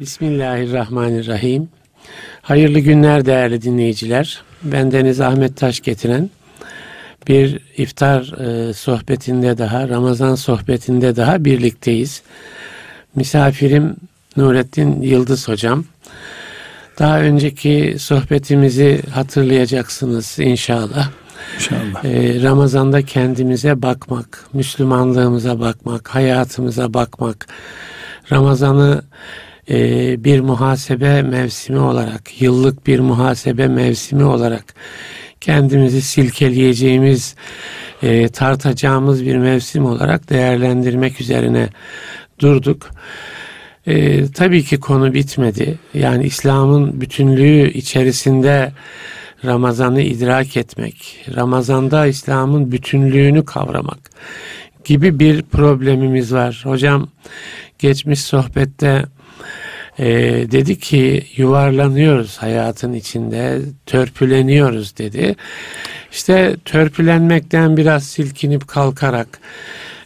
Bismillahirrahmanirrahim. Hayırlı günler değerli dinleyiciler. Ben Deniz Ahmet Taş getiren bir iftar e, sohbetinde daha, Ramazan sohbetinde daha birlikteyiz. Misafirim Nurettin Yıldız hocam. Daha önceki sohbetimizi hatırlayacaksınız inşallah. İnşallah. Ee, Ramazan'da kendimize bakmak, Müslümanlığımıza bakmak, hayatımıza bakmak, Ramazan'ı e, bir muhasebe mevsimi olarak, yıllık bir muhasebe mevsimi olarak kendimizi silkeleyeceğimiz, e, tartacağımız bir mevsim olarak değerlendirmek üzerine durduk. E, tabii ki konu bitmedi. Yani İslam'ın bütünlüğü içerisinde Ramazan'ı idrak etmek, Ramazan'da İslam'ın bütünlüğünü kavramak gibi bir problemimiz var. Hocam geçmiş sohbette e, dedi ki yuvarlanıyoruz hayatın içinde, törpüleniyoruz dedi. İşte törpülenmekten biraz silkinip kalkarak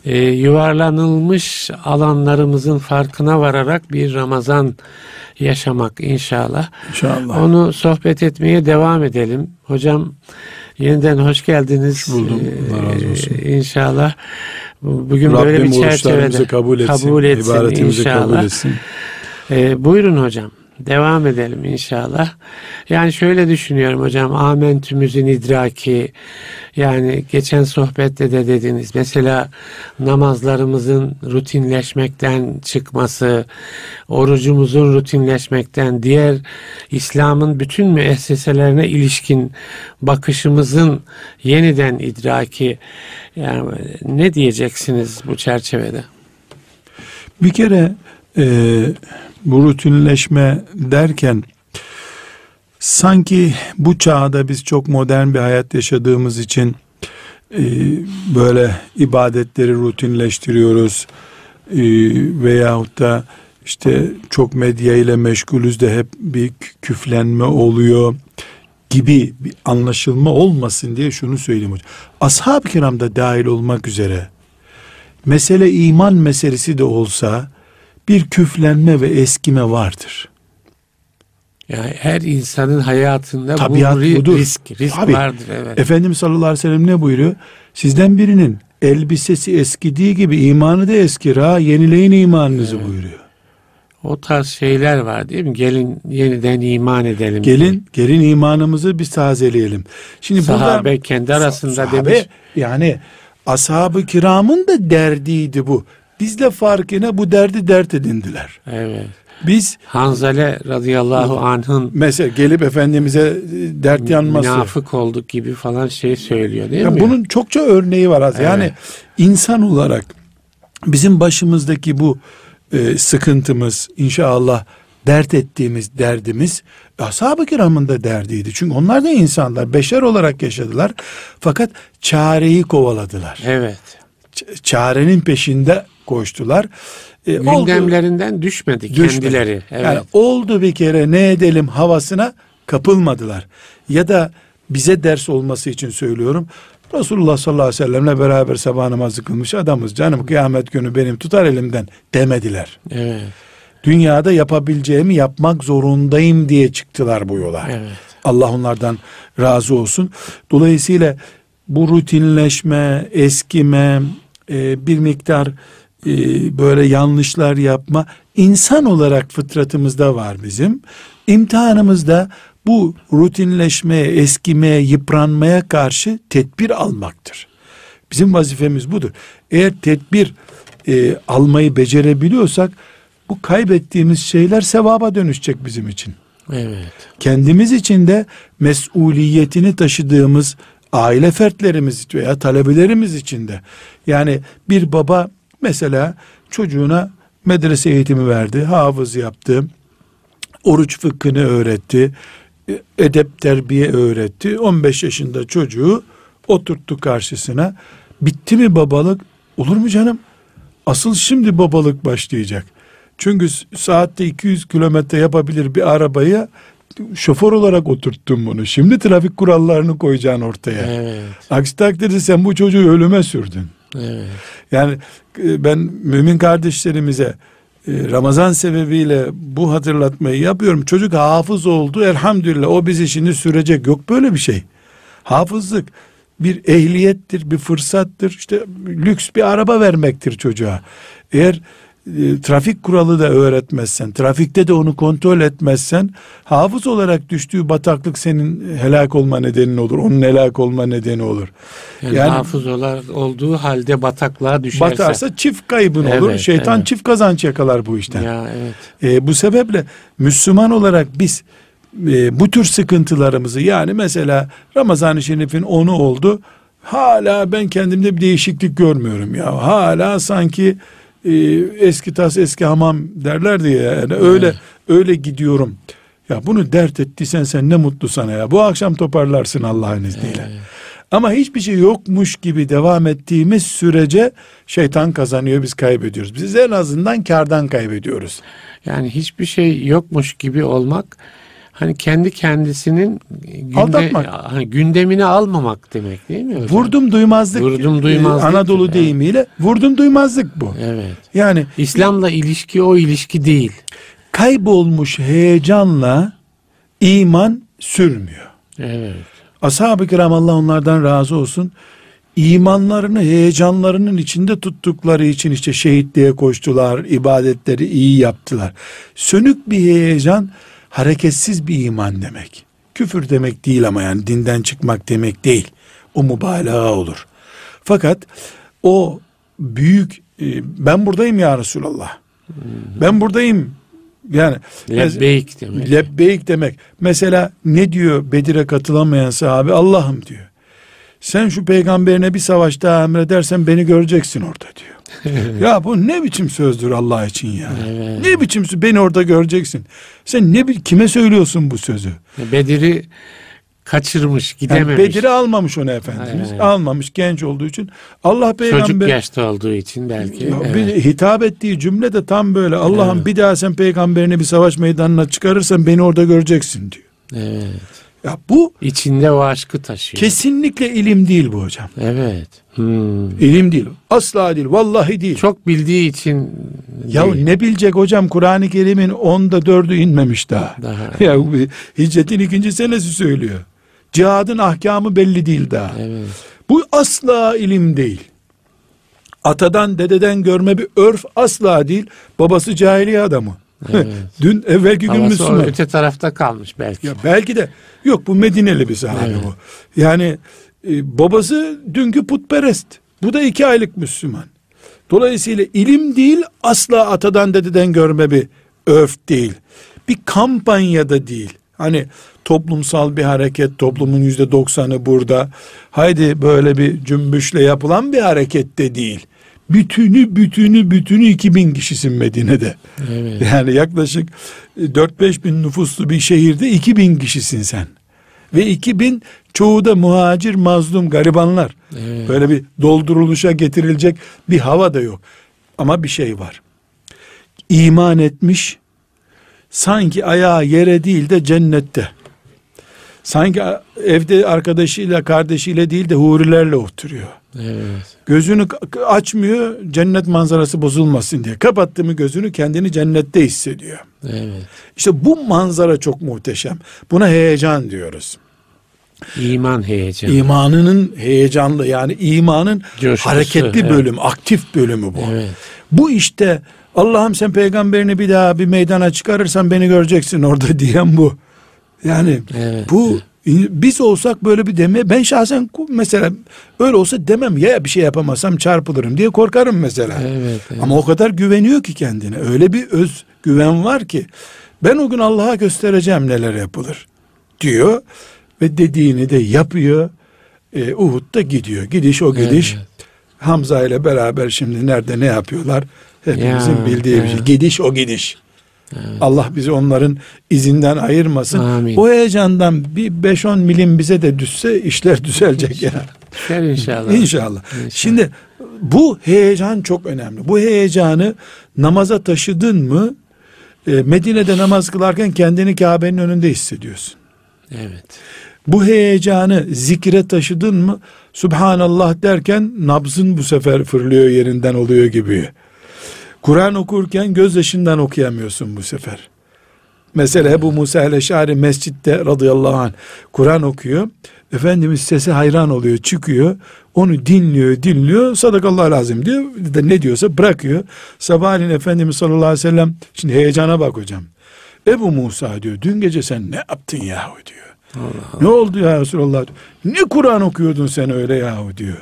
e, yuvarlanılmış alanlarımızın farkına vararak bir Ramazan yaşamak inşallah. İnşallah. Onu sohbet etmeye devam edelim. Hocam yeniden hoş geldiniz. Hoş buldum. Allah razı olsun. Ee, inşallah bugün Rabbim böyle bir çerçevede kabul etsin. kabul etsin inşallah. kabul etsin. Ee, buyurun hocam. Devam edelim inşallah. Yani şöyle düşünüyorum hocam. Amentümüzün idraki yani geçen sohbette de dediniz. Mesela namazlarımızın rutinleşmekten çıkması, orucumuzun rutinleşmekten, diğer İslam'ın bütün müesseselerine ilişkin bakışımızın yeniden idraki. Yani ne diyeceksiniz bu çerçevede? Bir kere e, bu rutinleşme derken sanki bu çağda biz çok modern bir hayat yaşadığımız için e, böyle ibadetleri rutinleştiriyoruz e, veyahut da işte çok medya ile meşgulüz de hep bir küflenme oluyor gibi bir anlaşılma olmasın diye şunu söyleyeyim hocam. Ashab-ı kiramda dahil olmak üzere mesele iman meselesi de olsa bir küflenme ve eskime vardır. Yani her insanın hayatında Tabiat bu budur. risk, risk Tabii. vardır evet. Efendimiz sallallahu aleyhi ve sellem ne buyuruyor? Sizden birinin elbisesi eskidiği gibi imanı da eskir ha yenileyin imanınızı buyuruyor. O tarz şeyler var değil mi? Gelin yeniden iman edelim. Gelin gelin imanımızı biz tazeleyelim. Şimdi Sahabe burada kendi arasında sahabe, demiş. yani ashab-ı kiramın da derdiydi bu. Bizle farkına bu derdi dert edindiler. Evet. Biz Hanzale radıyallahu anh'ın mesela gelip Efendimiz'e e, dert yanması. münafık olduk gibi falan şey söylüyor değil Ya mi? bunun çokça örneği var. az. Yani Evet. insan olarak bizim başımızdaki bu e, sıkıntımız inşallah dert ettiğimiz derdimiz ashab-ı kiramın da derdiydi. Çünkü onlar da insanlar, beşer olarak yaşadılar. Fakat çareyi kovaladılar. Evet. Ç- çarenin peşinde koştular. E, oldu- Gündemlerinden düşmedi, Düşmedi. kendileri. Evet. Yani oldu bir kere ne edelim havasına kapılmadılar. Ya da bize ders olması için söylüyorum. Resulullah sallallahu aleyhi ve sellemle beraber sabah namazı kılmış adamız. Canım kıyamet günü benim tutar elimden demediler. evet. Dünyada yapabileceğimi yapmak zorundayım diye çıktılar bu yola. Evet. Allah onlardan razı olsun. Dolayısıyla bu rutinleşme, eskime, e, bir miktar e, böyle yanlışlar yapma insan olarak fıtratımızda var bizim. İmtihanımızda bu rutinleşmeye, eskimeye, yıpranmaya karşı tedbir almaktır. Bizim vazifemiz budur. Eğer tedbir e, almayı becerebiliyorsak bu kaybettiğimiz şeyler sevaba dönüşecek bizim için Evet. kendimiz için de mesuliyetini taşıdığımız aile fertlerimiz veya talebelerimiz için de. Yani bir baba mesela çocuğuna medrese eğitimi verdi, hafız yaptı, oruç fıkhını öğretti, edep terbiye öğretti. 15 yaşında çocuğu oturttu karşısına. Bitti mi babalık? Olur mu canım? Asıl şimdi babalık başlayacak. Çünkü saatte 200 kilometre yapabilir bir arabaya şoför olarak oturttun bunu. Şimdi trafik kurallarını koyacaksın ortaya. Evet. Aksi takdirde sen bu çocuğu ölüme sürdün. Evet. Yani e, ben mümin kardeşlerimize e, Ramazan sebebiyle bu hatırlatmayı yapıyorum. Çocuk hafız oldu elhamdülillah o bizi şimdi sürecek. Yok böyle bir şey. Hafızlık bir ehliyettir, bir fırsattır. İşte lüks bir araba vermektir çocuğa. Eğer e, trafik kuralı da öğretmezsen, trafikte de onu kontrol etmezsen, hafız olarak düştüğü bataklık senin helak olma nedenin olur. Onun helak olma nedeni olur. Yani, Yani- hafız olar, olduğu halde bataklığa düşerse. Batarsa çift kaybın olur. Evet, Şeytan evet. çift kazanç yakalar bu işten. Ya evet. E, bu sebeple Müslüman olarak biz e, bu tür sıkıntılarımızı yani mesela Ramazan-ı Şerif'in onu oldu. Hala ben kendimde bir değişiklik görmüyorum ya. Hala sanki e, eski tas eski hamam derlerdi ya. Yani öyle öyle gidiyorum. Ya bunu dert ettiysen sen ne mutlu sana ya. Bu akşam toparlarsın Allah'ın izniyle. Ama hiçbir şey yokmuş gibi devam ettiğimiz sürece şeytan kazanıyor biz kaybediyoruz. Biz en azından kardan kaybediyoruz. Yani hiçbir şey yokmuş gibi olmak hani kendi kendisinin günde, Aldatmak. hani gündemine almamak demek değil mi hocam? Vurdum duymazlık. Vurdum duymazlık. e, Anadolu Evet. deyimiyle vurdum duymazlık bu. Evet. Yani İslam'la ilişki o ilişki değil. kaybolmuş heyecanla iman sürmüyor. Evet. Ashab-ı kiram Allah onlardan razı olsun. İmanlarını heyecanlarının içinde tuttukları için işte şehitliğe koştular, ibadetleri iyi yaptılar. Sönük bir heyecan hareketsiz bir iman demek. Küfür demek değil ama yani dinden çıkmak demek değil. O mübalağa olur. Fakat o büyük e, ben buradayım ya Resulallah. Ben buradayım. Yani Lebbeyk demek. Lebbeyk demek. Mesela ne diyor Bedir'e katılamayan sahabe? Allah'ım diyor. Sen şu peygamberine bir savaş daha emredersen beni göreceksin orada diyor. Ya bu ne biçim sözdür Allah için ya? Evet. Ne biçim sö- beni orada göreceksin? Sen ne bi- kime söylüyorsun bu sözü? Bedir'i kaçırmış, Yani gidememiş. Bedir'i almamış onu Efendimiz. Evet. Almamış genç olduğu için. Allah peygamber Çocuk yaşta olduğu için belki. Ya Evet. bir hitap ettiği cümle de tam böyle. Allah'ım Evet. bir daha sen peygamberini bir savaş meydanına çıkarırsan beni orada göreceksin diyor. Evet. Ya bu İçinde o aşkı taşıyor. kesinlikle ilim değil bu hocam. Evet. Hmm. İlim değil. Asla değil. Vallahi değil. Çok bildiği için ya değil. ne bilecek hocam Kur'an-ı Kerim'in onda dördü inmemiş daha. Daha. ya hicretin ikinci senesi söylüyor. Cihadın ahkamı belli değil daha. Evet. Bu asla ilim değil. Atadan dededen görme bir örf asla değil. Babası cahiliye adamı. Evet. Dün evvelki gün Havası Müslüman. öte tarafta kalmış belki. Ya belki de yok bu Medineli bir sahabe Evet. bu. Yani e, babası dünkü putperest. Bu da iki aylık Müslüman. Dolayısıyla ilim değil asla atadan dededen görme bir örf değil. Bir kampanyada değil. Hani toplumsal bir hareket toplumun yüzde doksanı burada. Haydi böyle bir cümbüşle yapılan bir hareket de değil. Bütünü bütünü bütünü 2000 kişisin Medine'de. Evet. Yani yaklaşık 4-5 bin nüfuslu bir şehirde 2000 kişisin sen. Ve 2000 çoğu da muhacir mazlum garibanlar. Evet. Böyle bir dolduruluşa getirilecek bir hava da yok. Ama bir şey var. İman etmiş sanki ayağı yere değil de cennette. Sanki evde arkadaşıyla kardeşiyle değil de hurilerle oturuyor. Evet. Gözünü açmıyor cennet manzarası bozulmasın diye. Kapattı mı gözünü kendini cennette hissediyor. Evet. İşte bu manzara çok muhteşem. Buna heyecan diyoruz. İman heyecanı. İmanının heyecanlı yani imanın Coşkusu, hareketli evet. bölümü, aktif bölümü bu. Evet. Bu işte Allah'ım sen peygamberini bir daha bir meydana çıkarırsan beni göreceksin orada diyen bu. Yani Evet. bu biz olsak böyle bir deme ben şahsen mesela öyle olsa demem ya bir şey yapamazsam çarpılırım diye korkarım mesela. Evet. evet. Ama o kadar güveniyor ki kendine. Öyle bir öz güven var ki ben o gün Allah'a göstereceğim neler yapılır diyor ve dediğini de yapıyor. E, Uhud'da gidiyor. Gidiş o gidiş. Evet. Hamza ile beraber şimdi nerede ne yapıyorlar? Hepimizin Ya, bildiği bir şey. Gidiş o gidiş. Allah bizi onların izinden ayırmasın. Amin. O heyecandan bir 5-10 milim bize de düşse işler düzelecek ya. Düşer inşallah. İnşallah. Şimdi bu heyecan çok önemli. Bu heyecanı namaza taşıdın mı e, Medine'de namaz kılarken kendini Kabe'nin önünde hissediyorsun. Evet. Bu heyecanı zikre taşıdın mı Subhanallah derken nabzın bu sefer fırlıyor yerinden oluyor gibi. Kur'an okurken gözyaşından okuyamıyorsun bu sefer. Mesela Ebu Musa el-Eşari mescitte radıyallahu anh Kur'an okuyor. Efendimiz sesi hayran oluyor çıkıyor. Onu dinliyor dinliyor sadakallahu lazım diyor. De ne diyorsa bırakıyor. Sabahleyin Efendimiz sallallahu aleyhi ve sellem şimdi heyecana bak hocam. Ebu Musa diyor dün gece sen ne yaptın yahu diyor. Allah Ne oldu ya Resulallah? Ne Kur'an okuyordun sen öyle yahu diyor.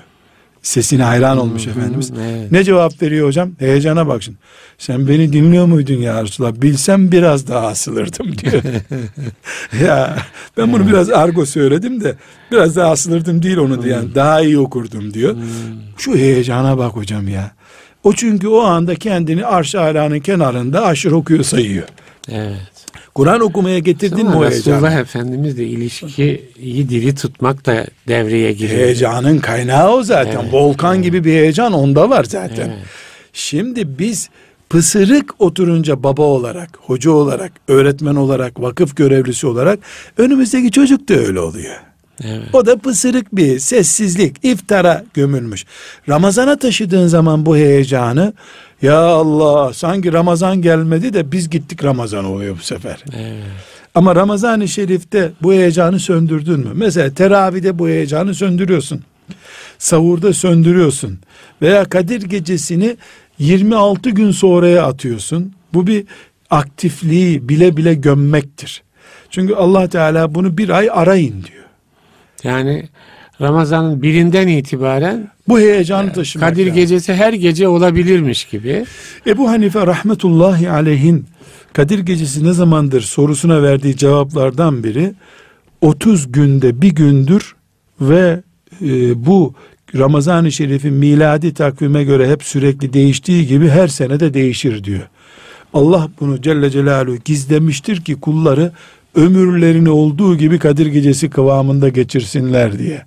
Sesine hayran olmuş Efendimiz. Evet. Ne cevap veriyor hocam? Heyecana bak şimdi. Sen beni dinliyor muydun ya Resulallah? Bilsem biraz daha asılırdım diyor. ya ben bunu biraz argo söyledim de biraz daha asılırdım değil onu diyen. Daha iyi okurdum diyor. Şu heyecana bak hocam ya. O çünkü o anda kendini arş-ı kenarında aşırı okuyor sayıyor. Evet. Kur'an okumaya getirdin mi o heyecanı? Resulullah Efendimizle ilişkiyi diri tutmak da devreye giriyor. Heyecanın kaynağı o zaten. Evet, Volkan evet. gibi bir heyecan onda var zaten. Evet. Şimdi biz pısırık oturunca baba olarak, hoca olarak, öğretmen olarak, vakıf görevlisi olarak önümüzdeki çocuk da öyle oluyor. Evet. O da pısırık bir sessizlik, iftara gömülmüş. Ramazana taşıdığın zaman bu heyecanı ya Allah sanki Ramazan gelmedi de biz gittik Ramazan oluyor bu sefer. Evet. Ama Ramazan-ı Şerif'te bu heyecanı söndürdün mü? Mesela teravide bu heyecanı söndürüyorsun. Sahurda söndürüyorsun. Veya Kadir gecesini 26 gün sonraya atıyorsun. Bu bir aktifliği bile bile gömmektir. Çünkü Allah Teala bunu bir ay arayın diyor. Yani Ramazan'ın birinden itibaren bu heyecanı taşımak. Kadir yani. gecesi her gece olabilirmiş gibi. Ebu Hanife rahmetullahi aleyhin Kadir gecesi ne zamandır sorusuna verdiği cevaplardan biri 30 günde bir gündür ve e, bu Ramazan-ı Şerif'in miladi takvime göre hep sürekli değiştiği gibi her sene de değişir diyor. Allah bunu Celle Celaluhu gizlemiştir ki kulları ömürlerini olduğu gibi Kadir Gecesi kıvamında geçirsinler diye.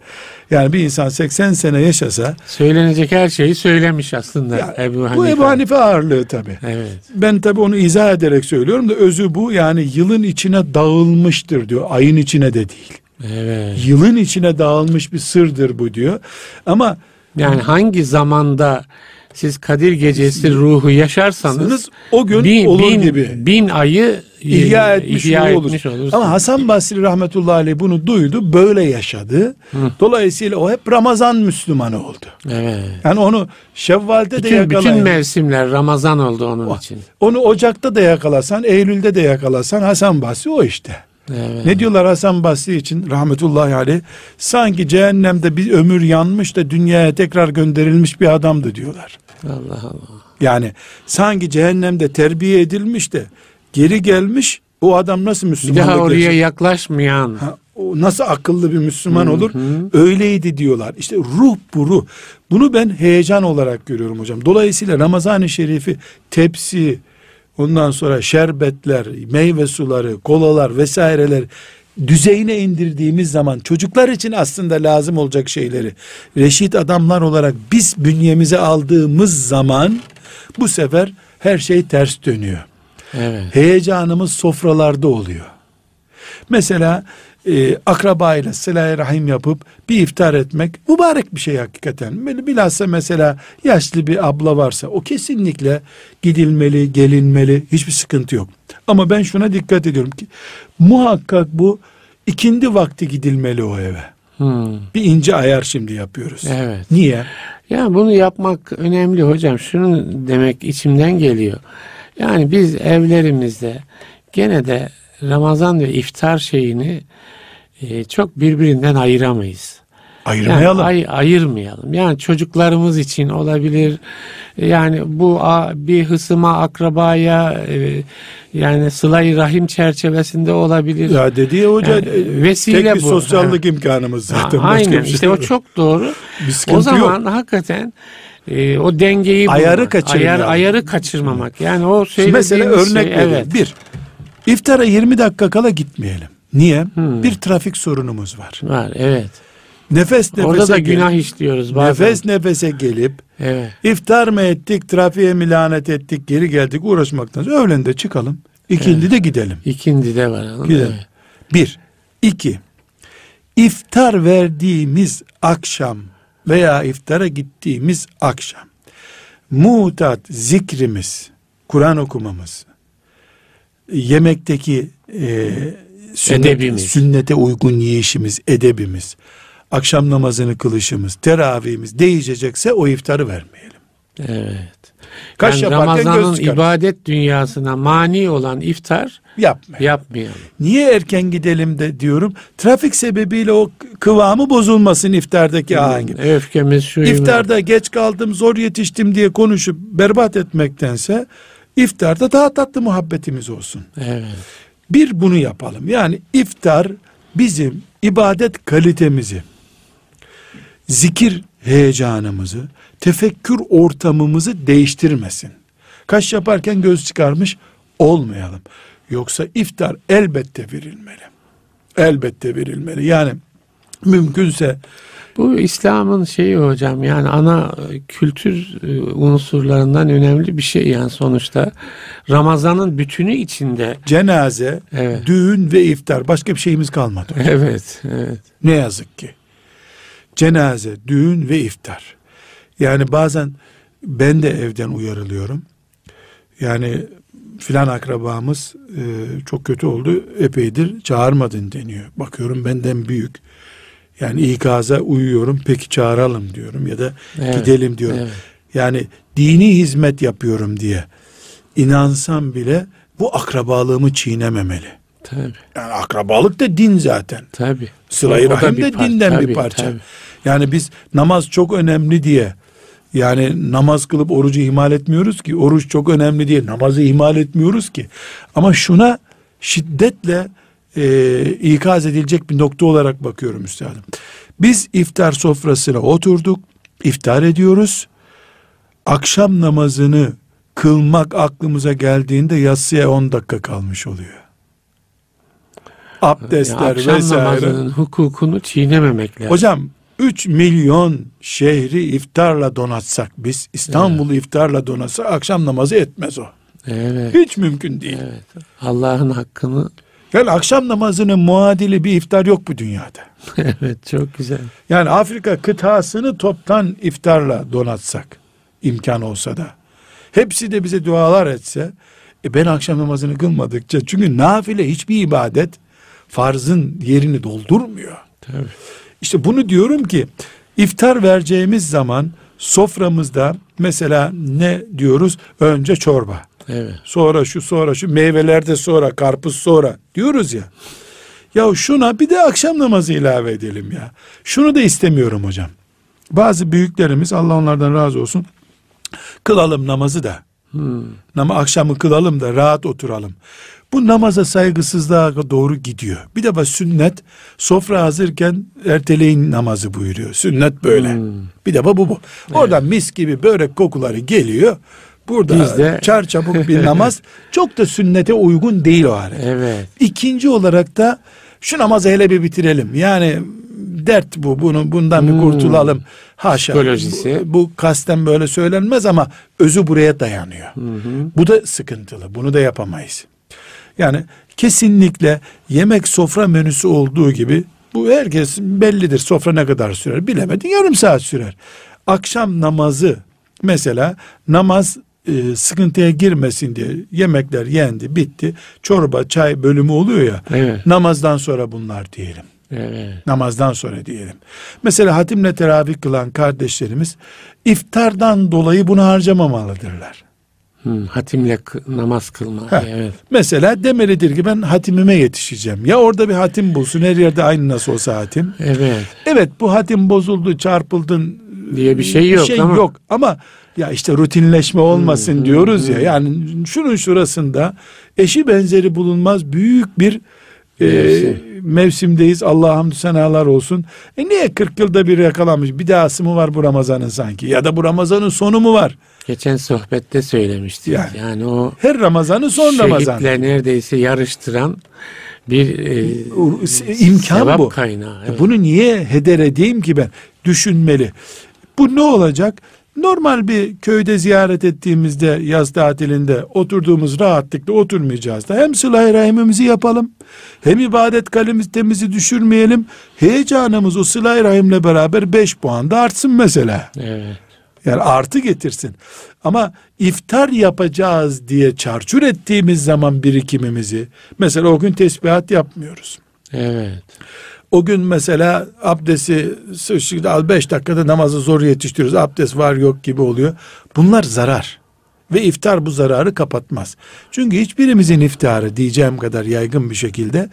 Yani bir insan 80 sene yaşasa söylenecek her şeyi söylemiş aslında ya, Ebu Hanife. Bu Ebu Hanife ağırlığı tabi. Evet. Ben tabi onu izah ederek söylüyorum da özü bu yani yılın içine dağılmıştır diyor. Ayın içine de değil. Evet. Yılın içine dağılmış bir sırdır bu diyor. Ama yani hangi zamanda siz Kadir Gecesi ruhu yaşarsanız o gün bin, olur bin, gibi. Bin ayı ihya etmiş, ihya etmiş olur. Ama Hasan Basri rahmetullahi aleyh bunu duydu, böyle yaşadı. Hı. Dolayısıyla o hep Ramazan Müslümanı oldu. Evet. Yani onu Şevval'de bütün, de yakalayın. Bütün mevsimler Ramazan oldu onun o, için. Onu Ocak'ta da yakalasan, Eylül'de de yakalasan Hasan Basri o işte. Evet. Ne diyorlar Hasan Basri için rahmetullahi aleyh? Sanki cehennemde bir ömür yanmış da dünyaya tekrar gönderilmiş bir adamdı diyorlar. Allah Allah. Yani sanki cehennemde terbiye edilmiş de geri gelmiş o adam nasıl Müslüman? Daha oraya gerçek? yaklaşmayan. Ha, o nasıl akıllı bir Müslüman hı olur? Öyleydi diyorlar. İşte ruh bu ruh. Bunu ben heyecan olarak görüyorum hocam. Dolayısıyla Ramazan-ı Şerif'i tepsi, ondan sonra şerbetler, meyve suları, kolalar vesaireler düzeyine indirdiğimiz zaman çocuklar için aslında lazım olacak şeyleri reşit adamlar olarak biz bünyemize aldığımız zaman bu sefer her şey ters dönüyor. Evet. Heyecanımız sofralarda oluyor. Mesela e, akrabayla sıla rahim yapıp bir iftar etmek mübarek bir şey hakikaten. Bilhassa mesela yaşlı bir abla varsa o kesinlikle gidilmeli, gelinmeli, hiçbir sıkıntı yok. Ama ben şuna dikkat ediyorum ki muhakkak bu ikindi vakti gidilmeli o eve. Hmm. Bir ince ayar şimdi yapıyoruz. Evet. Niye? Ya bunu yapmak önemli hocam. Şunu demek içimden geliyor. Yani biz evlerimizde gene de Ramazan ve iftar şeyini e, çok birbirinden ayıramayız. Ayırmayalım. Yani ay, ayırmayalım. Yani çocuklarımız için olabilir. Yani bu bir hısıma, akrabaya e, yani sıla rahim çerçevesinde olabilir. Ya dedi ya hoca yani, vesile tek bir bu. sosyallık ha. imkanımız zaten. Ha, aynen şey işte o çok doğru. o zaman yok. hakikaten e, o dengeyi ayarı kaçırmamak. Ayar, ayarı kaçırmamak. Yani o Mesela örnek şey, evet. Bir, iftara 20 dakika kala gitmeyelim. Niye? Hmm. Bir trafik sorunumuz var. Var evet. Nefes nefese Orada da günah işliyoruz bazen. Nefes nefese gelip evet. iftar mı ettik, trafiğe mi lanet ettik, geri geldik uğraşmaktan. Öğlen de çıkalım. İkindi evet. de gidelim. İkindi de var. Gidelim. Evet. Bir. iki. İftar verdiğimiz akşam veya iftara gittiğimiz akşam mutat zikrimiz, Kur'an okumamız, yemekteki e, sünnet, Edebimiz. sünnete uygun yiyişimiz, edebimiz, akşam namazını kılışımız, teravihimiz değişecekse o iftarı vermeyelim. Evet. Kaş yani Ramazan'ın ibadet dünyasına mani olan iftar Yapmayalım. yapmayalım. Niye erken gidelim de diyorum. Trafik sebebiyle o kıvamı bozulmasın iftardaki ahengi. Öfkemiz şu İftarda geç kaldım, zor yetiştim diye konuşup berbat etmektense iftarda daha tatlı muhabbetimiz olsun. Evet. Bir bunu yapalım. Yani iftar bizim ibadet kalitemizi, zikir heyecanımızı, tefekkür ortamımızı değiştirmesin. Kaş yaparken göz çıkarmış olmayalım. Yoksa iftar elbette verilmeli. Elbette verilmeli. Yani mümkünse Bu İslam'ın şeyi hocam yani ana kültür e, unsurlarından önemli bir şey yani sonuçta Ramazan'ın bütünü içinde cenaze, Evet. düğün ve iftar başka bir şeyimiz kalmadı. evet evet Ne yazık ki. Cenaze, düğün ve iftar. Yani bazen ben de evden uyarılıyorum. Yani filan akrabamız e, çok kötü oldu epeydir çağırmadın deniyor. Bakıyorum benden büyük. Yani ikaza uyuyorum peki çağıralım diyorum ya da Evet, gidelim diyorum. evet. Yani dini hizmet yapıyorum diye inansam bile bu akrabalığımı çiğnememeli. tabi Yani akrabalık da din zaten. tabi Sıla-i Rahim bir de par- dinden bir tabii, parça. tabii. Yani biz namaz çok önemli diye yani namaz kılıp orucu ihmal etmiyoruz ki. Oruç çok önemli diye namazı ihmal etmiyoruz ki. Ama şuna şiddetle e, ikaz edilecek bir nokta olarak bakıyorum üstadım. Biz iftar sofrasına oturduk. iftar ediyoruz. Akşam namazını kılmak aklımıza geldiğinde yatsıya 10 dakika kalmış oluyor. Yani Abdestler akşam vesaire. namazının hukukunu çiğnememek lazım. Hocam 3 milyon şehri iftarla donatsak biz İstanbul'u iftarla donatsak akşam namazı etmez o. evet, Hiç mümkün değil. evet. Allah'ın hakkını Yani akşam namazının muadili bir iftar yok bu dünyada. evet çok güzel. Yani Afrika kıtasını toptan iftarla donatsak imkan olsa da hepsi de bize dualar etse e ben akşam namazını kılmadıkça çünkü nafile hiçbir ibadet farzın yerini doldurmuyor. Tabii. İşte bunu diyorum ki iftar vereceğimiz zaman soframızda mesela ne diyoruz? Önce çorba. Evet. Sonra şu sonra şu meyvelerde sonra karpuz sonra diyoruz ya. Ya şuna bir de akşam namazı ilave edelim ya. Şunu da istemiyorum hocam. Bazı büyüklerimiz Allah onlardan razı olsun. Kılalım namazı da. Hmm. Ama akşamı kılalım da rahat oturalım. Bu namaza saygısızlığa doğru gidiyor. Bir de bak sünnet sofra hazırken erteleyin namazı buyuruyor. Sünnet böyle. Hmm. Bir de bu bu. Oradan mis gibi börek kokuları geliyor. Burada Biz de- çarçabuk bir namaz çok da sünnete uygun değil o hareket. Evet. İkinci olarak da şu namazı hele bir bitirelim. Yani dert bu. Bunu bundan bir Hmm. kurtulalım. Haşa. Psikolojisi. Bu, bu kasten böyle söylenmez ama özü buraya dayanıyor. Bu da sıkıntılı. Bunu da yapamayız. Yani kesinlikle yemek sofra menüsü olduğu gibi bu herkes bellidir. Sofra ne kadar sürer bilemedin yarım saat sürer. Akşam namazı mesela namaz e, sıkıntıya girmesin diye yemekler yendi bitti. Çorba çay bölümü oluyor ya. Evet. Namazdan sonra bunlar diyelim. Evet. Namazdan sonra diyelim. Mesela hatimle teravih kılan kardeşlerimiz iftardan dolayı bunu harcamamalıdırlar. Hmm, hatimle namaz kılma. Heh. Evet. Mesela demelidir ki ben hatimime yetişeceğim. Ya orada bir hatim bulsun her yerde aynı nasıl olsa hatim. Evet. Evet bu hatim bozuldu çarpıldın Diye bir şey yok ama- yok ama ya işte rutinleşme olmasın diyoruz ya yani şunun şurasında eşi benzeri bulunmaz büyük bir e. mevsimdeyiz Allah hamdü senalar olsun. E niye 40 yılda bir yakalanmış bir dahası mı var bu Ramazan'ın sanki ya da bu Ramazan'ın sonu mu var? Geçen sohbette söylemiştik. Yani. Yani, o Her Ramazan'ın son Ramazan. şehitle neredeyse yarıştıran bir e, imkan bu. kaynağı. E Evet. Bunu niye heder edeyim ki ben? Düşünmeli. Bu ne olacak? Normal bir köyde ziyaret ettiğimizde yaz tatilinde oturduğumuz rahatlıkla oturmayacağız da hem sıla-i rahimimizi yapalım hem ibadet kalitemizi düşürmeyelim. Heyecanımız o sıla-i rahimle beraber 5 puan da artsın mesela. Evet. Yani artı getirsin. Ama iftar yapacağız diye çarçur ettiğimiz zaman birikimimizi mesela o gün tesbihat yapmıyoruz. Evet. O gün mesela abdesti al 5 dakikada namazı zor yetiştiriyoruz. Abdest var yok gibi oluyor. Bunlar zarar. Ve iftar bu zararı kapatmaz. Çünkü hiçbirimizin iftarı diyeceğim kadar yaygın bir şekilde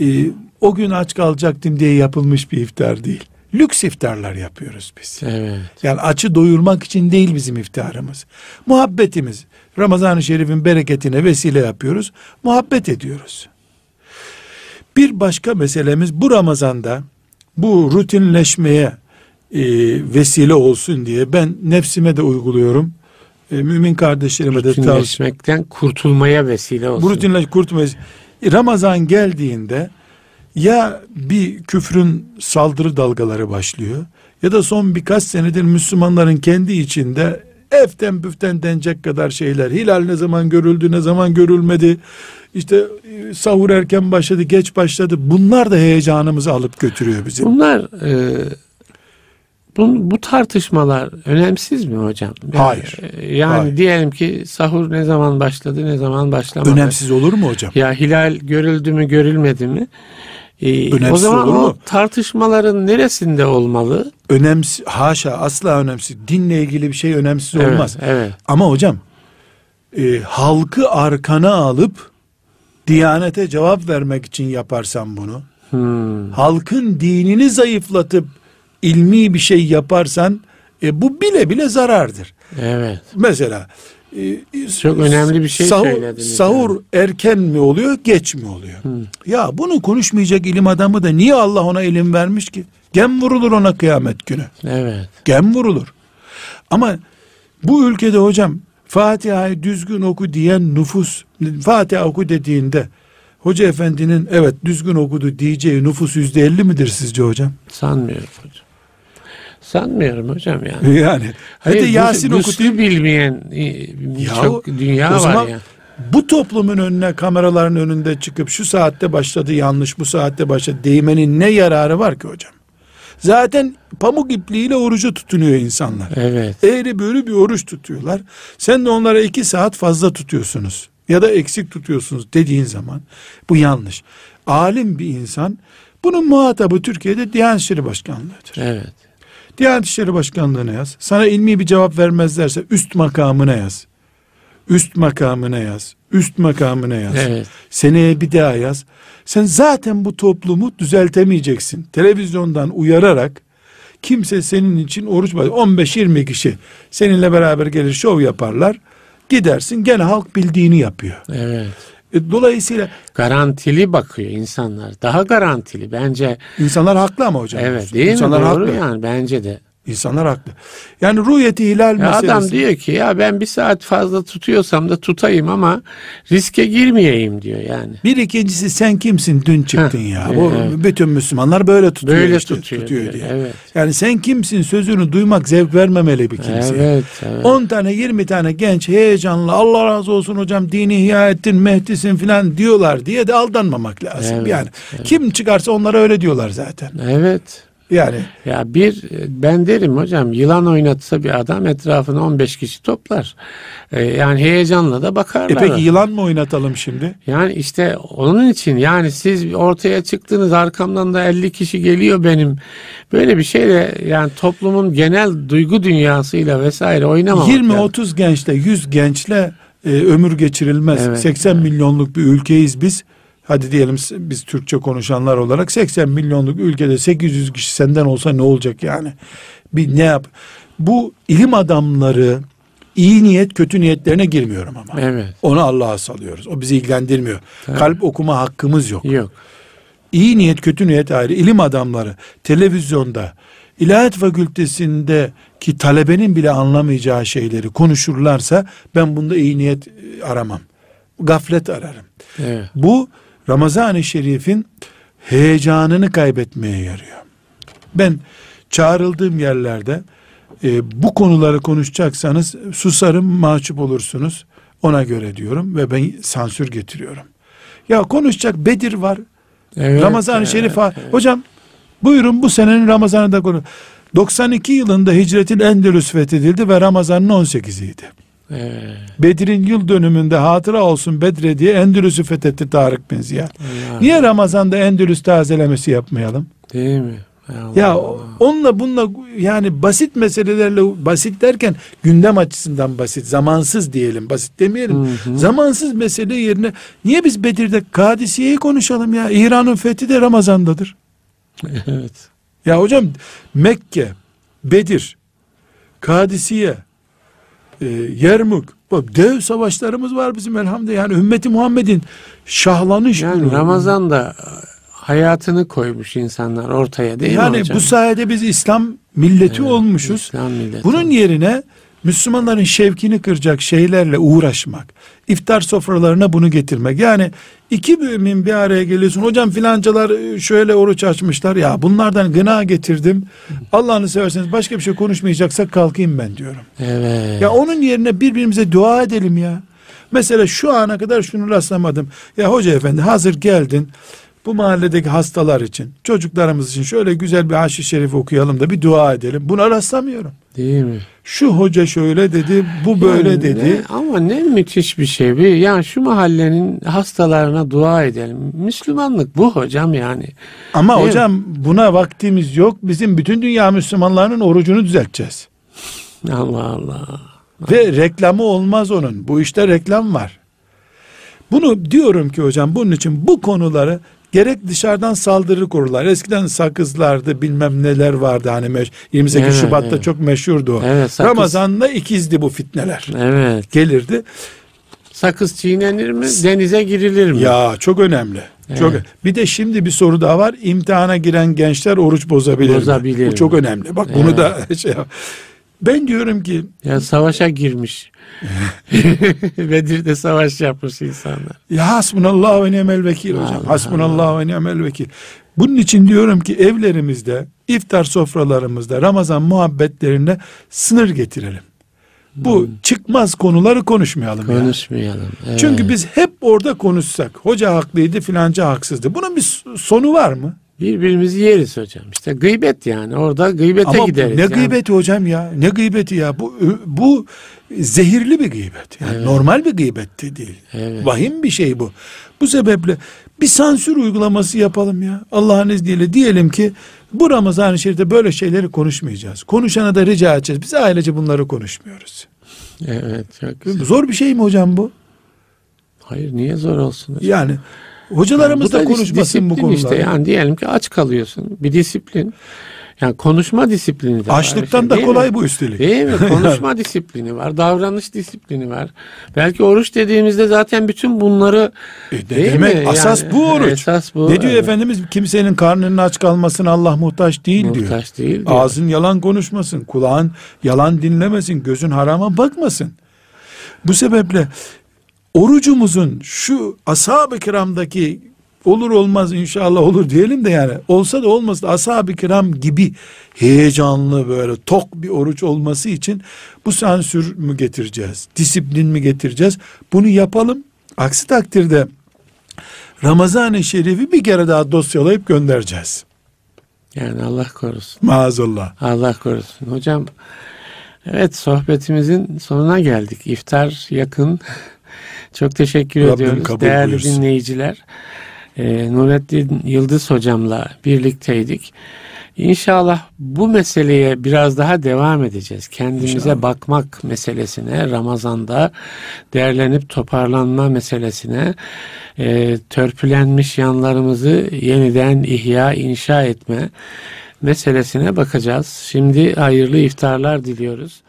e, o gün aç kalacaktım diye yapılmış bir iftar değil. Lüks iftarlar yapıyoruz biz. Evet. Yani açı doyurmak için değil bizim iftarımız. Muhabbetimiz. Ramazan-ı Şerif'in bereketine vesile yapıyoruz. Muhabbet ediyoruz. Bir başka meselemiz bu Ramazan'da bu rutinleşmeye e, vesile olsun diye ben nefsime de uyguluyorum. E, mümin kardeşlerime de tavsiye Rutinleşmekten kurtulmaya vesile olsun. bu rutinleş kurtulmayız. Ramazan geldiğinde ya bir küfrün saldırı dalgaları başlıyor ya da son birkaç senedir Müslümanların kendi içinde eften büften denecek kadar şeyler. Hilal ne zaman görüldü ne zaman görülmedi. İşte e, sahur erken başladı geç başladı. Bunlar da heyecanımızı alıp götürüyor bizim. Bunlar e, bu, bu tartışmalar önemsiz mi hocam? Yani, Hayır. e, Yani Hayır. diyelim ki sahur ne zaman başladı ne zaman başlamadı. Önemsiz olur mu hocam? Ya hilal görüldü mü görülmedi mi? E, o Önemsiz zaman olur o mu? tartışmaların neresinde olmalı? Önemsiz haşa asla önemsiz. Dinle ilgili bir şey önemsiz olmaz. Evet, evet. Ama hocam e, halkı arkana alıp Diyanete cevap vermek için yaparsan bunu, Hmm. halkın dinini zayıflatıp ilmi bir şey yaparsan e, bu bile bile zarardır. Evet. Mesela e, Çok önemli bir şey sahur, söylediniz Sahur erken mi oluyor, geç mi oluyor? Ya bunu konuşmayacak ilim adamı da niye Allah ona ilim vermiş ki? Gem vurulur ona kıyamet günü. Evet. Gem vurulur. Ama bu ülkede hocam Fatiha'yı düzgün oku diyen nüfus Fatiha oku dediğinde hoca efendinin evet düzgün okudu diyeceği nüfus yüzde elli midir sizce hocam? Sanmıyorum hocam. Sanmıyorum hocam yani. Yani hadi Hayır, Yasin bu- bu okutayım. bilmeyen e, Yahu, çok dünya o zaman var ya. Bu toplumun önüne kameraların önünde çıkıp şu saatte başladı yanlış bu saatte başladı değmenin ne yararı var ki hocam? Zaten pamuk ipliğiyle orucu tutunuyor insanlar. Evet. Eğri büğrü bir oruç tutuyorlar. Sen de onlara iki saat fazla tutuyorsunuz. Ya da eksik tutuyorsunuz dediğin zaman bu yanlış. Alim bir insan bunun muhatabı Türkiye'de Diyanet İşleri Başkanlığı'dır. Evet. Diyanet İşleri Başkanlığı'na yaz. Sana ilmi bir cevap vermezlerse üst makamına yaz. Üst makamına yaz. Üst makamına yaz. Evet. Seneye bir daha yaz. Sen zaten bu toplumu düzeltemeyeceksin. Televizyondan uyararak kimse senin için oruç 15-20 kişi seninle beraber gelir şov yaparlar. Gidersin gene halk bildiğini yapıyor. Evet. E, dolayısıyla Garantili bakıyor insanlar. Daha garantili bence. insanlar haklı ama hocam. Evet değil insanlar mi? Doğru haklı. yani bence de. İnsanlar haklı. Yani rüyeti hilal Ya meselesi. adam diyor ki ya ben bir saat fazla tutuyorsam da tutayım ama riske girmeyeyim diyor yani. Bir ikincisi sen kimsin dün çıktın Heh, ya. Bu evet. bütün Müslümanlar böyle tutuyor Böyle işte, tutuyor, diyor, diye. evet. Yani sen kimsin sözünü duymak zevk vermemeli bir kimseye. Evet, evet. 10 tane 20 tane genç heyecanlı Allah razı olsun hocam dini ihya ettin Mehdisin filan diyorlar diye de aldanmamak lazım. Evet, yani kim çıkarsa onlara öyle diyorlar zaten. Evet. Yani Ya bir ben derim hocam yılan oynatsa bir adam etrafına 15 kişi toplar. Ee, yani heyecanla da e bakarlar. peki yılan mı oynatalım şimdi? Yani işte onun için yani siz ortaya çıktınız arkamdan da 50 kişi geliyor benim. Böyle bir şeyle yani toplumun genel duygu dünyasıyla vesaire oynamamak lazım. 20-30 gençle 100 gençle e, ömür geçirilmez. Evet, 80 milyonluk bir ülkeyiz biz. Hadi diyelim biz Türkçe konuşanlar olarak 80 milyonluk ülkede 800 kişi senden olsa ne olacak yani? Bir ne yap? Bu ilim adamları iyi niyet kötü niyetlerine girmiyorum ama. Evet. Onu Allah'a salıyoruz. O bizi ilgilendirmiyor. Kalp okuma hakkımız yok. Yok. İyi niyet kötü niyet ayrı. İlim adamları televizyonda ilahiyat fakültesinde ki talebenin bile anlamayacağı şeyleri konuşurlarsa ben bunda iyi niyet e, aramam. Gaflet ararım. Evet. Bu Ramazan-ı Şerif'in heyecanını kaybetmeye yarıyor. Ben çağrıldığım yerlerde e, bu konuları konuşacaksanız susarım mahcup olursunuz. Ona göre diyorum ve ben sansür getiriyorum. Ya konuşacak Bedir var. Evet, Ramazan-ı evet, Şerif var. evet. Hocam buyurun bu senenin Ramazan'ı da konu. 92 yılında hicretin Endülüs fethedildi ve Ramazan'ın 18'iydi. Evet. Bedir'in yıl dönümünde hatıra olsun Bedre diye Endülüs'ü fethetti Tarık bin. Allah. Niye Ramazan'da Endülüs tazelemesi yapmayalım? Değil mi? Allah Ya Allah. onunla bununla yani basit meselelerle basit derken gündem açısından basit, zamansız diyelim, basit demeyelim. Hı hı. Zamansız mesele yerine niye biz Bedir'de Kadisiye'yi konuşalım ya? İran'ın fethi de Ramazan'dadır. evet. Ya hocam Mekke, Bedir, Kadisiye, e, Yermük, bak dev savaşlarımız var bizim elhamdülillah. Yani ümmeti Muhammed'in şahlanış Yani günü. Ramazan'da hayatını koymuş insanlar ortaya değil mi yani hocam? bu sayede biz İslam milleti Evet, olmuşuz. İslam milleti. Bunun yerine Müslümanların şevkini kıracak şeylerle uğraşmak, iftar sofralarına bunu getirmek. Yani iki mümin bir araya geliyorsun. Hocam filancalar şöyle oruç açmışlar. Ya bunlardan gına getirdim. Allah'ını severseniz başka bir şey konuşmayacaksak kalkayım ben diyorum. Evet. Ya onun yerine birbirimize dua edelim ya. Mesela şu ana kadar şunu rastlamadım. Ya hoca efendi hazır geldin. Bu mahalledeki hastalar için, çocuklarımız için şöyle güzel bir haşi şerif okuyalım da bir dua edelim. Buna rastlamıyorum. Değil mi? Şu hoca şöyle dedi, bu böyle Yani dedi. ne- ama ne müthiş bir şey. Bir, yani şu mahallenin hastalarına dua edelim. Müslümanlık bu hocam yani. Ama Değil mi? hocam buna vaktimiz yok. Bizim bütün dünya Müslümanlarının orucunu düzelteceğiz. Allah Allah. Ve reklamı olmaz onun. Bu işte reklam var. Bunu diyorum ki hocam bunun için bu konuları gerek dışarıdan saldırı kururlar. Eskiden sakızlardı bilmem neler vardı hani meş- 28 Evet, Şubat'ta evet. çok meşhurdu o. Evet, sakız. Ramazan'da ikizdi bu fitneler. Evet. Gelirdi. Sakız çiğnenir mi? Denize girilir mi? Ya çok önemli. Çok Evet. bir de şimdi bir soru daha var. İmtihana giren gençler oruç bozabilir, Bozabilir mi? Bu çok önemli. Bak bunu da şey yap- Ben diyorum ki Ya savaşa girmiş. Bedir'de savaş yapmış insanlar. Ya hasbunallah ve ni'mel vekil hocam. Allah Hasbunallah ve ni'mel vekil. Bunun için diyorum ki evlerimizde, iftar sofralarımızda, Ramazan muhabbetlerinde sınır getirelim. Bu çıkmaz konuları konuşmayalım. yani. Konuşmayalım. Evet. Çünkü biz hep orada konuşsak, hoca haklıydı filanca haksızdı. Bunun bir sonu var mı? Birbirimizi yeriz hocam. İşte gıybet yani. Orada gıybete Ama gideriz. ne yani. gıybeti hocam ya? Ne gıybeti ya? Bu bu zehirli bir gıybet. Yani Evet. normal bir gıybet de değil. Evet. Vahim bir şey bu. Bu sebeple bir sansür uygulaması yapalım ya. Allah'ın izniyle diyelim ki bu Ramazan-ı Şerif'te böyle şeyleri konuşmayacağız. Konuşana da rica edeceğiz. Biz ailece bunları konuşmuyoruz. Evet çok güzel. Zor bir şey mi hocam bu? Hayır niye zor olsun? hocam? Yani hocalarımız Bu da da konuşmasın bu konuları. işte yani diyelim ki aç kalıyorsun. Bir disiplin. Yani konuşma disiplini de var. Açlıktan Şey, da kolay mi? bu üstelik. Değil mi? Konuşma disiplini var. Davranış disiplini var. Belki oruç dediğimizde zaten bütün bunları E ne değil demek? mi? Asas Yani, bu oruç. Esas bu. ne diyor evet. Efendimiz? Kimsenin karnının aç kalmasına Allah muhtaç değil diyor. Muhtaç değil diyor. Ağzın yalan konuşmasın, kulağın yalan dinlemesin, gözün harama bakmasın. Bu sebeple orucumuzun şu ashab-ı kiramdaki olur olmaz inşallah olur diyelim de yani olsa da olmasa da ashab-ı kiram gibi heyecanlı böyle tok bir oruç olması için bu sansür mü getireceğiz? Disiplin mi getireceğiz? Bunu yapalım. Aksi takdirde Ramazan-ı Şerif'i bir kere daha dosyalayıp göndereceğiz. Yani Allah korusun. Maazallah. Allah korusun. Hocam evet sohbetimizin sonuna geldik. İftar yakın. Çok teşekkür Rabbim ediyoruz değerli buyursun. dinleyiciler. Ee, Nurettin Yıldız hocamla birlikteydik. İnşallah bu meseleye biraz daha devam edeceğiz. Kendimize İnşallah. bakmak meselesine, Ramazan'da değerlenip toparlanma meselesine, e, törpülenmiş yanlarımızı yeniden ihya, inşa etme meselesine bakacağız. Şimdi hayırlı iftarlar diliyoruz.